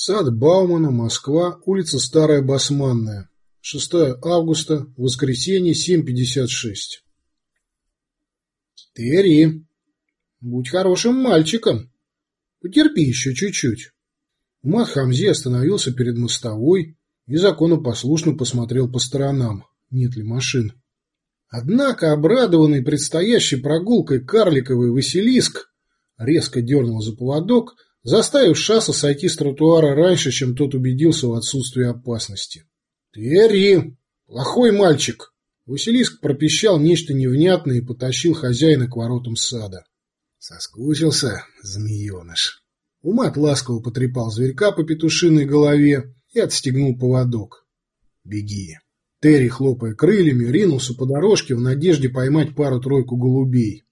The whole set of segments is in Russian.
Сад Баумана, Москва, улица Старая Басманная. 6 августа, воскресенье, 7.56. Терри, будь хорошим мальчиком. Потерпи еще чуть-чуть. Умат Хамзи остановился перед мостовой и законопослушно посмотрел по сторонам, нет ли машин. Однако, обрадованный предстоящей прогулкой карликовый Василиск резко дернул за поводок, заставив Шаса сойти с тротуара раньше, чем тот убедился в отсутствии опасности. «Терри! Плохой мальчик!» Василиск пропищал нечто невнятное и потащил хозяина к воротам сада. Соскучился, змееныш. Умат ласково потрепал зверька по петушиной голове и отстегнул поводок. «Беги!» Терри, хлопая крыльями, ринулся по дорожке в надежде поймать пару-тройку голубей.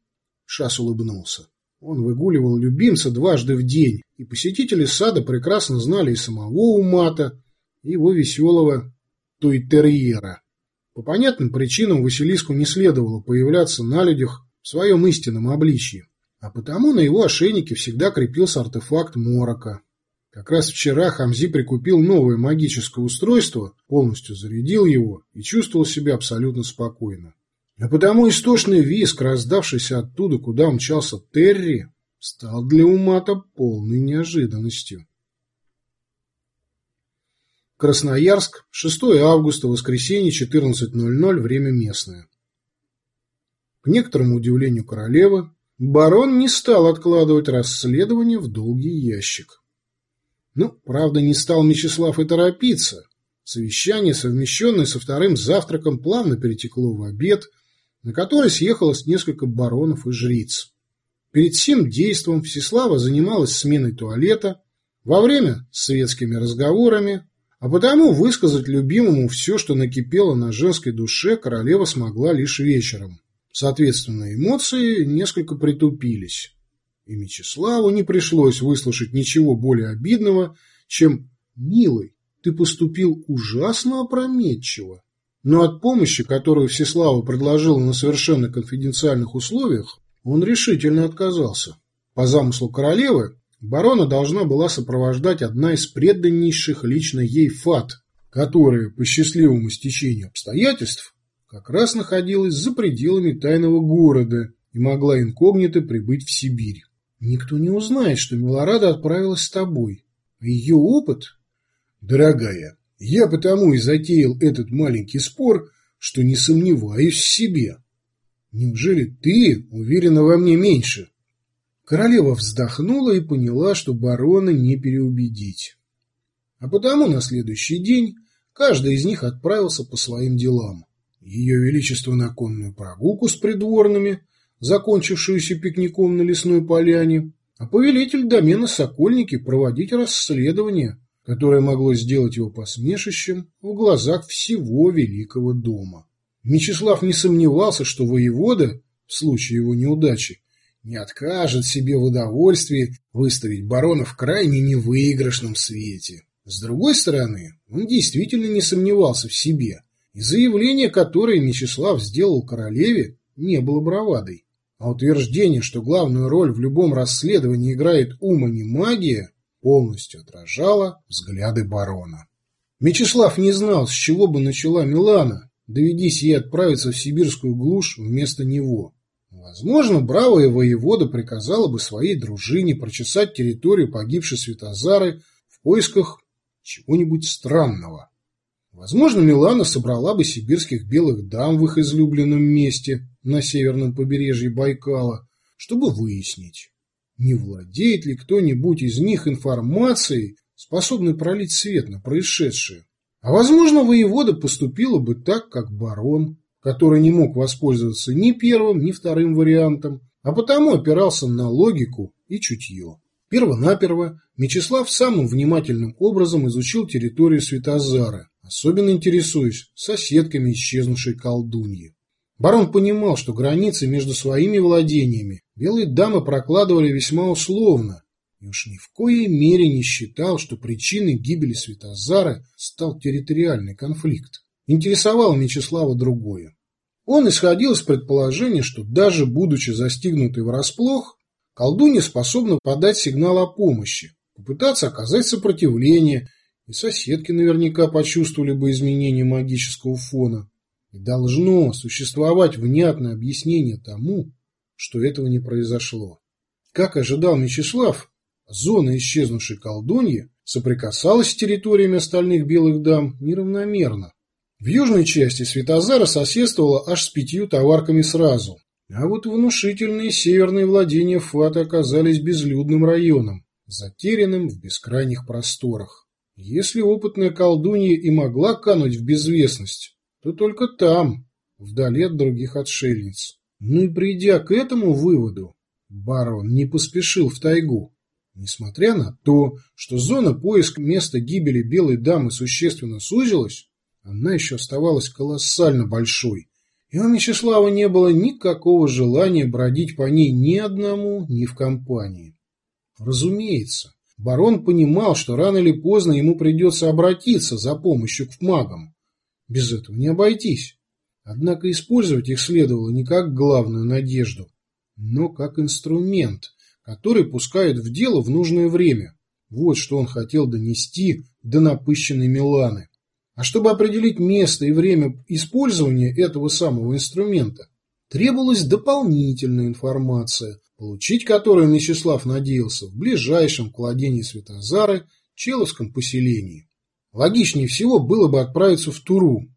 Шас улыбнулся. Он выгуливал любимца дважды в день, и посетители сада прекрасно знали и самого Умата, и его веселого туйтерьера. По понятным причинам Василиску не следовало появляться на людях в своем истинном обличье, а потому на его ошейнике всегда крепился артефакт Морока. Как раз вчера Хамзи прикупил новое магическое устройство, полностью зарядил его и чувствовал себя абсолютно спокойно. А потому истошный виск, раздавшийся оттуда, куда мчался Терри, стал для Умата полной неожиданностью. Красноярск, 6 августа, воскресенье, 14.00, время местное. К некоторому удивлению королевы, барон не стал откладывать расследование в долгий ящик. Ну, правда, не стал Мечислав и торопиться. Совещание, совмещенное со вторым завтраком, плавно перетекло в обед, на который съехалось несколько баронов и жриц. Перед всем действом Всеслава занималась сменой туалета, во время светскими разговорами, а потому высказать любимому все, что накипело на женской душе, королева смогла лишь вечером. Соответственно, эмоции несколько притупились и Мечиславу не пришлось выслушать ничего более обидного, чем «Милый, ты поступил ужасно опрометчиво». Но от помощи, которую Всеслава предложил на совершенно конфиденциальных условиях, он решительно отказался. По замыслу королевы, барона должна была сопровождать одна из преданнейших лично ей фат, которая, по счастливому стечению обстоятельств, как раз находилась за пределами тайного города и могла инкогнито прибыть в Сибирь. Никто не узнает, что Милорада отправилась с тобой. А ее опыт... Дорогая, я потому и затеял этот маленький спор, что не сомневаюсь в себе. Неужели ты уверена во мне меньше? Королева вздохнула и поняла, что барона не переубедить. А потому на следующий день каждый из них отправился по своим делам. Ее Величество на конную прогулку с придворными – закончившуюся пикником на лесной поляне, а повелитель домена Сокольники проводить расследование, которое могло сделать его посмешищем в глазах всего великого дома. Мечислав не сомневался, что воевода, в случае его неудачи, не откажет себе в удовольствии выставить барона в крайне невыигрышном свете. С другой стороны, он действительно не сомневался в себе, и заявление, которое Мечислав сделал королеве, не было бравадой. А утверждение, что главную роль в любом расследовании играет ум, а не магия, полностью отражало взгляды барона. Мечислав не знал, с чего бы начала Милана, доведись ей отправиться в сибирскую глушь вместо него. Возможно, бравая воевода приказала бы своей дружине прочесать территорию погибшей Светозары в поисках чего-нибудь странного. Возможно, Милана собрала бы сибирских белых дам в их излюбленном месте на северном побережье Байкала, чтобы выяснить, не владеет ли кто-нибудь из них информацией, способной пролить свет на происшедшее. А возможно, воевода поступила бы так, как барон, который не мог воспользоваться ни первым, ни вторым вариантом, а потому опирался на логику и чутье. Первонаперво Мечислав самым внимательным образом изучил территорию Светозара, особенно интересуясь соседками исчезнувшей колдуньи. Барон понимал, что границы между своими владениями белые дамы прокладывали весьма условно, и уж ни в коей мере не считал, что причиной гибели Светозара стал территориальный конфликт. Интересовало Мечислава другое. Он исходил из предположения, что даже будучи застигнутой врасплох, колдунья способна подать сигнал о помощи, попытаться оказать сопротивление, и соседки наверняка почувствовали бы изменение магического фона. И должно существовать внятное объяснение тому, что этого не произошло. Как ожидал Мечислав, зона исчезнувшей колдуньи соприкасалась с территориями остальных белых дам неравномерно. В южной части Светозара соседствовала аж с пятью товарками сразу, а вот внушительные северные владения Фата оказались безлюдным районом, затерянным в бескрайних просторах. Если опытная колдунья и могла кануть в безвестность, то только там, вдали от других отшельниц. Ну и придя к этому выводу, барон не поспешил в тайгу. Несмотря на то, что зона поиска места гибели белой дамы существенно сузилась, она еще оставалась колоссально большой, и у Мечислава не было никакого желания бродить по ней ни одному, ни в компании. Разумеется, барон понимал, что рано или поздно ему придется обратиться за помощью к магам. Без этого не обойтись. Однако использовать их следовало не как главную надежду, но как инструмент, который пускают в дело в нужное время. Вот что он хотел донести до напыщенной Миланы. А чтобы определить место и время использования этого самого инструмента, требовалась дополнительная информация, получить которую Мечислав надеялся в ближайшем к владению Светозары Человском поселении. Логичнее всего было бы отправиться в Туру.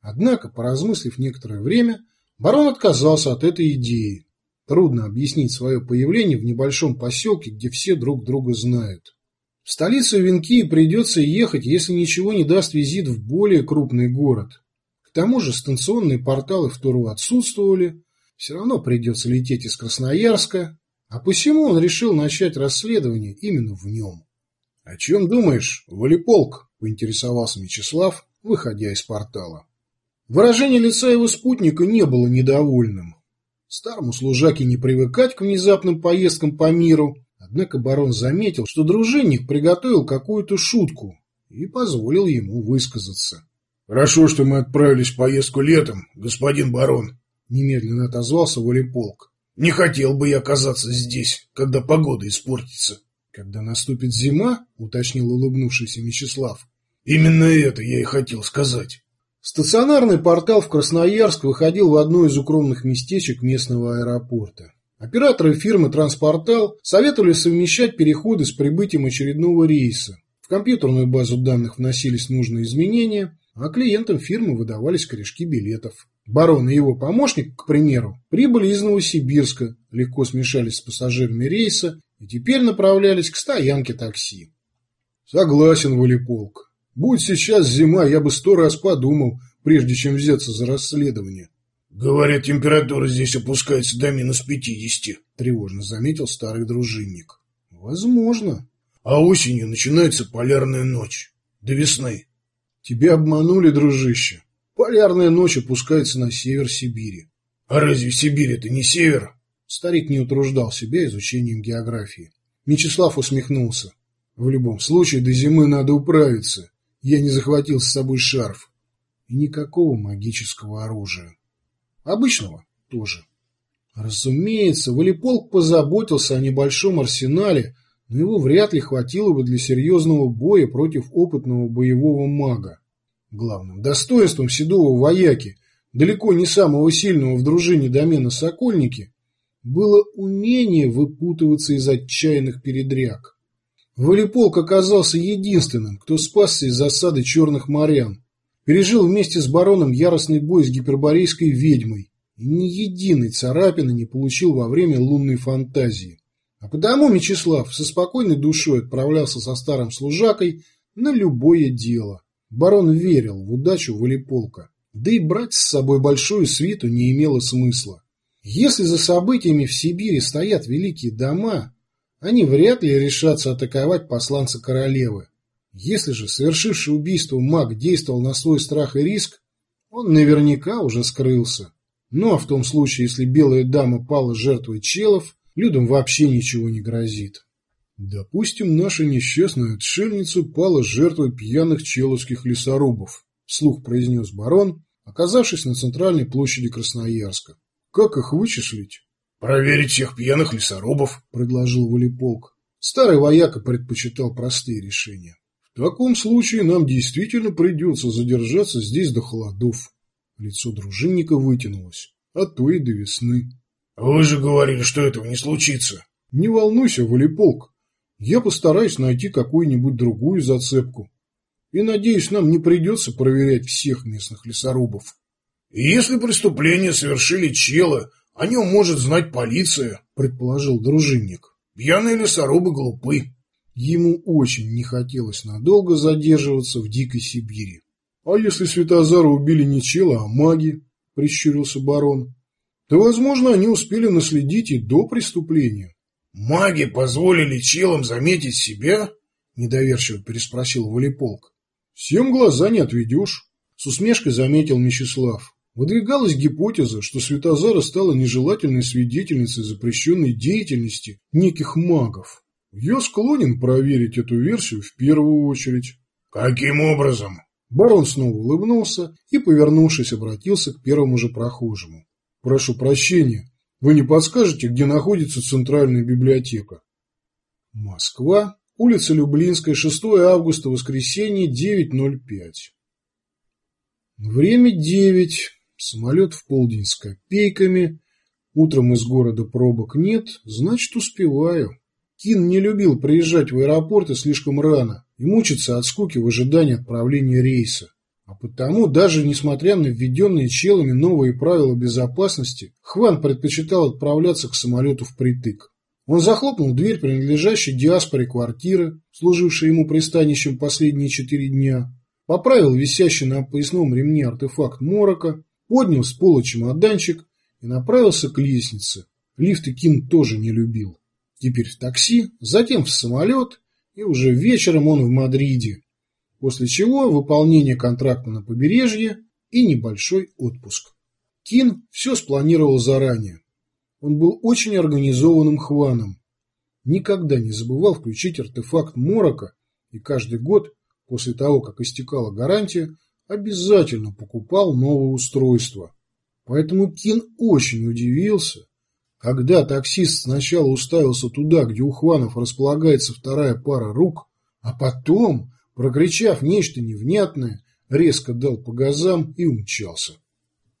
Однако, поразмыслив некоторое время, барон отказался от этой идеи. Трудно объяснить свое появление в небольшом поселке, где все друг друга знают. В столицу Венкии придется ехать, если ничего не даст визит в более крупный город. К тому же станционные порталы в Туру отсутствовали, все равно придется лететь из Красноярска, а посему он решил начать расследование именно в нем. — О чем думаешь, Валиполк? — поинтересовался Мечислав, выходя из портала. Выражение лица его спутника не было недовольным. Старому служаке не привыкать к внезапным поездкам по миру, однако барон заметил, что дружинник приготовил какую-то шутку и позволил ему высказаться. — Хорошо, что мы отправились в поездку летом, господин барон, — немедленно отозвался волеполк. — Не хотел бы я оказаться здесь, когда погода испортится. — Когда наступит зима, — уточнил улыбнувшийся Мечислав. — Именно это я и хотел сказать. Стационарный портал в Красноярск выходил в одно из укромных местечек местного аэропорта. Операторы фирмы «Транспортал» советовали совмещать переходы с прибытием очередного рейса. В компьютерную базу данных вносились нужные изменения, а клиентам фирмы выдавались корешки билетов. Барон и его помощник, к примеру, прибыли из Новосибирска, легко смешались с пассажирами рейса и теперь направлялись к стоянке такси. Согласен, Валиполк. Будь сейчас зима, я бы сто раз подумал, прежде чем взяться за расследование. «Говорят, температура здесь опускается до минус пятидесяти», — тревожно заметил старый дружинник. «Возможно. А осенью начинается полярная ночь. До весны». «Тебя обманули, дружище. Полярная ночь опускается на север Сибири». «А разве Сибирь это не север?» Старик не утруждал себя изучением географии. Мечислав усмехнулся. «В любом случае, до зимы надо управиться. Я не захватил с собой шарф. И никакого магического оружия. Обычного тоже. Разумеется, Валиполк позаботился о небольшом арсенале, но его вряд ли хватило бы для серьезного боя против опытного боевого мага. Главным достоинством седого вояки, далеко не самого сильного в дружине домена Сокольники, было умение выпутываться из отчаянных передряг. Валиполк оказался единственным, кто спасся из засады черных морян. Пережил вместе с бароном яростный бой с гиперборейской ведьмой и ни единой царапины не получил во время лунной фантазии. А потому Мечислав со спокойной душой отправлялся со старым служакой на любое дело. Барон верил в удачу Валиполка, да и брать с собой большую свиту не имело смысла. Если за событиями в Сибири стоят великие дома, они вряд ли решатся атаковать посланца королевы. Если же совершивший убийство маг действовал на свой страх и риск, он наверняка уже скрылся. Ну а в том случае, если белая дама пала жертвой челов, людям вообще ничего не грозит. Допустим, наша несчастная отшельница пала жертвой пьяных человских лесорубов, вслух произнес барон, оказавшись на центральной площади Красноярска. Как их вычислить? «Проверить всех пьяных лесорубов», — предложил Валиполк. Старый вояка предпочитал простые решения. В таком случае нам действительно придется задержаться здесь до холодов. Лицо дружинника вытянулось, а то и до весны. — Вы же говорили, что этого не случится. — Не волнуйся, Валиполк. Я постараюсь найти какую-нибудь другую зацепку. И, надеюсь, нам не придется проверять всех местных лесорубов. — Если преступление совершили челы, о нем может знать полиция, — предположил дружинник. — Пьяные лесорубы глупы. Ему очень не хотелось надолго задерживаться в дикой Сибири. — А если Светозара убили не чела, а маги? — прищурился барон. — То, возможно, они успели наследить и до преступления. — Маги позволили челам заметить себя? — недоверчиво переспросил Валиполк. — Всем глаза не отведешь, — с усмешкой заметил Мечислав. Выдвигалась гипотеза, что Светозара стала нежелательной свидетельницей запрещенной деятельности неких магов. Я склонен проверить эту версию в первую очередь. Каким образом? Барон снова улыбнулся и, повернувшись, обратился к первому же прохожему. Прошу прощения, вы не подскажете, где находится центральная библиотека? Москва, улица Люблинская, 6 августа, воскресенье, 9.05. Время 9. Самолет в полдень с копейками. Утром из города пробок нет, значит, успеваю. Кин не любил приезжать в аэропорты слишком рано и мучиться от скуки в ожидании отправления рейса. А потому, даже несмотря на введенные челами новые правила безопасности, Хван предпочитал отправляться к самолету впритык. Он захлопнул дверь принадлежащей диаспоре квартиры, служившей ему пристанищем последние четыре дня, поправил висящий на поясном ремне артефакт морока, поднял с пола чемоданчик и направился к лестнице. Лифты Кин тоже не любил. Теперь в такси, затем в самолет, и уже вечером он в Мадриде. После чего выполнение контракта на побережье и небольшой отпуск. Кин все спланировал заранее. Он был очень организованным хваном. Никогда не забывал включить артефакт Морока и каждый год, после того, как истекала гарантия, обязательно покупал новое устройство. Поэтому Кин очень удивился, когда таксист сначала уставился туда, где у Хванов располагается вторая пара рук, а потом, прокричав нечто невнятное, резко дал по газам и умчался.